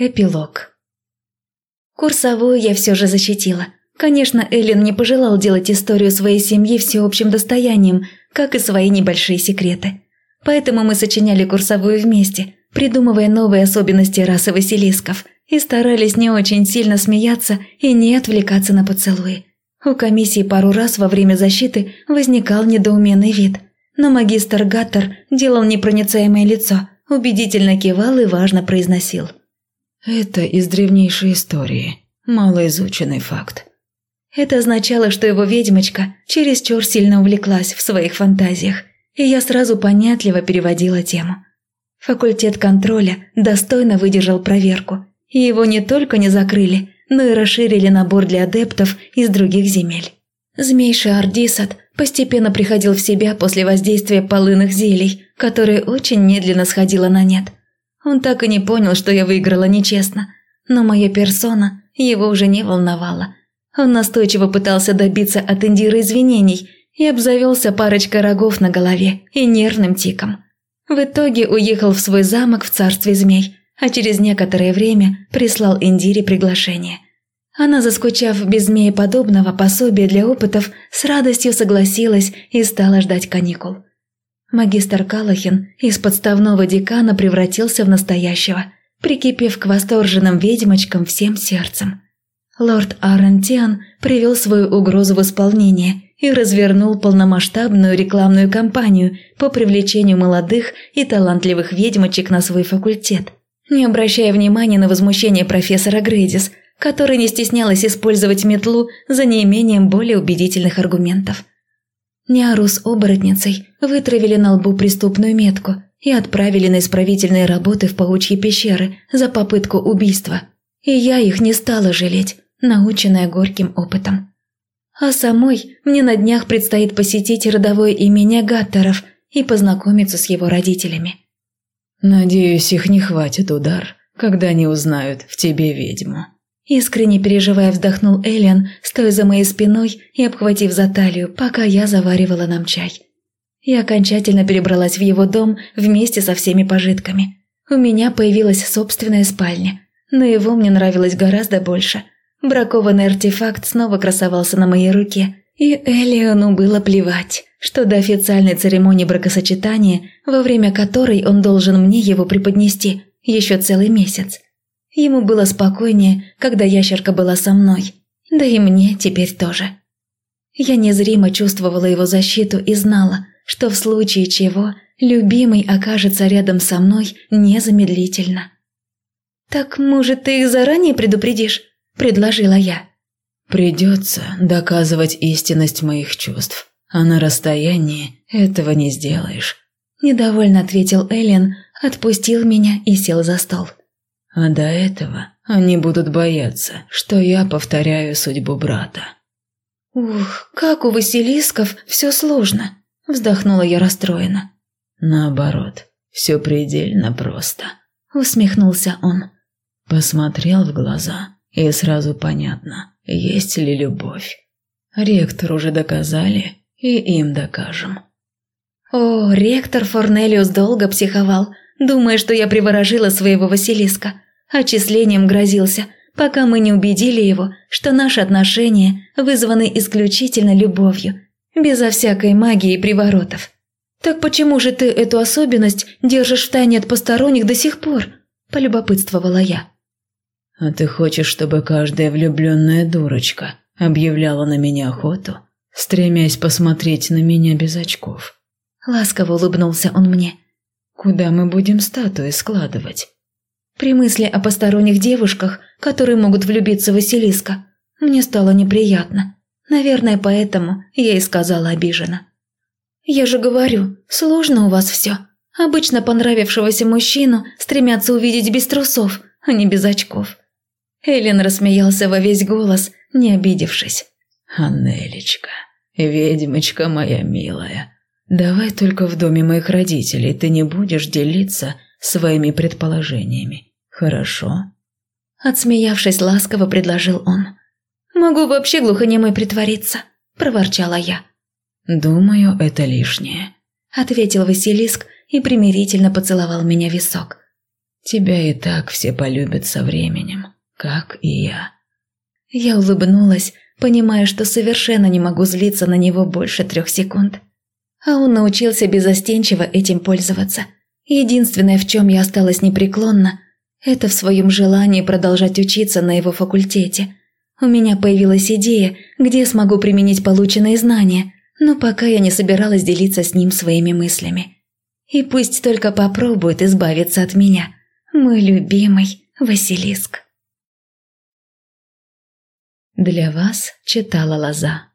Эпилог. Курсовую я все же защитила. Конечно, Эллен не пожелал делать историю своей семьи всеобщим достоянием, как и свои небольшие секреты. Поэтому мы сочиняли курсовую вместе, придумывая новые особенности расы Василисков, и старались не очень сильно смеяться и не отвлекаться на поцелуи. У комиссии пару раз во время защиты возникал недоуменный вид, но магистр Гаттер делал непроницаемое лицо, убедительно кивал и важно произносил – это из древнейшей истории. Малоизученный факт. Это означало, что его ведьмочка чересчур сильно увлеклась в своих фантазиях, и я сразу понятливо переводила тему. Факультет контроля достойно выдержал проверку, и его не только не закрыли, но и расширили набор для адептов из других земель. Змейший Ардисат постепенно приходил в себя после воздействия полынных зелий, которое очень медленно сходило на нет – он так и не понял, что я выиграла нечестно. Но моя персона его уже не волновала. Он настойчиво пытался добиться от Индиры извинений и обзавелся парочкой рогов на голове и нервным тиком. В итоге уехал в свой замок в царстве змей, а через некоторое время прислал Индире приглашение. Она, заскучав без змееподобного пособия для опытов, с радостью согласилась и стала ждать каникул. Магистр Калахин из подставного декана превратился в настоящего, прикипев к восторженным ведьмочкам всем сердцем. Лорд Арентиан привел свою угрозу в исполнение и развернул полномасштабную рекламную кампанию по привлечению молодых и талантливых ведьмочек на свой факультет, не обращая внимания на возмущение профессора Грейдис, который не стеснялась использовать метлу за неимением более убедительных аргументов. Няру с оборотницей вытравили на лбу преступную метку и отправили на исправительные работы в паучьи пещеры за попытку убийства. И я их не стала жалеть, наученная горьким опытом. А самой мне на днях предстоит посетить родовое имение Гаттеров и познакомиться с его родителями. «Надеюсь, их не хватит удар, когда они узнают в тебе ведьму», Искренне переживая, вздохнул Элиан, стоя за моей спиной и обхватив за талию, пока я заваривала нам чай. Я окончательно перебралась в его дом вместе со всеми пожитками. У меня появилась собственная спальня, но его мне нравилось гораздо больше. Бракованный артефакт снова красовался на моей руке, и Элиону было плевать, что до официальной церемонии бракосочетания, во время которой он должен мне его преподнести, еще целый месяц – Ему было спокойнее, когда ящерка была со мной. Да и мне теперь тоже. Я незримо чувствовала его защиту и знала, что в случае чего любимый окажется рядом со мной незамедлительно. «Так, может, ты их заранее предупредишь?» – предложила я. «Придется доказывать истинность моих чувств, а на расстоянии этого не сделаешь», – недовольно ответил Эллен, отпустил меня и сел за стол. А до этого они будут бояться, что я повторяю судьбу брата. «Ух, как у Василисков все сложно», – вздохнула я расстроенно. «Наоборот, все предельно просто», – усмехнулся он. Посмотрел в глаза, и сразу понятно, есть ли любовь. Ректор уже доказали, и им докажем. О, ректор Форнелиус долго психовал, думая, что я приворожила своего Василиска. Отчислением грозился, пока мы не убедили его, что наши отношения вызваны исключительно любовью, безо всякой магии и приворотов. «Так почему же ты эту особенность держишь в тайне от посторонних до сих пор?» – полюбопытствовала я. «А ты хочешь, чтобы каждая влюбленная дурочка объявляла на меня охоту, стремясь посмотреть на меня без очков?» Ласково улыбнулся он мне. «Куда мы будем статуи складывать?» При мысли о посторонних девушках, которые могут влюбиться в Василиска, мне стало неприятно. Наверное, поэтому я и сказала обиженно. «Я же говорю, сложно у вас все. Обычно понравившегося мужчину стремятся увидеть без трусов, а не без очков». Эллен рассмеялся во весь голос, не обидевшись. «Аннелечка, ведьмочка моя милая, давай только в доме моих родителей ты не будешь делиться своими предположениями. «Хорошо». Отсмеявшись ласково, предложил он. «Могу вообще глухонемой притвориться», – проворчала я. «Думаю, это лишнее», – ответил Василиск и примирительно поцеловал меня в висок. Тебя и так все полюбят со временем, как и я». Я улыбнулась, понимая, что совершенно не могу злиться на него больше трех секунд. А он научился безостенчиво этим пользоваться. Единственное, в чем я осталась непреклонна, это в своем желании продолжать учиться на его факультете. У меня появилась идея, где смогу применить полученные знания, но пока я не собиралась делиться с ним своими мыслями. И пусть только попробует избавиться от меня, мой любимый Василиск. Для вас читала Лоза.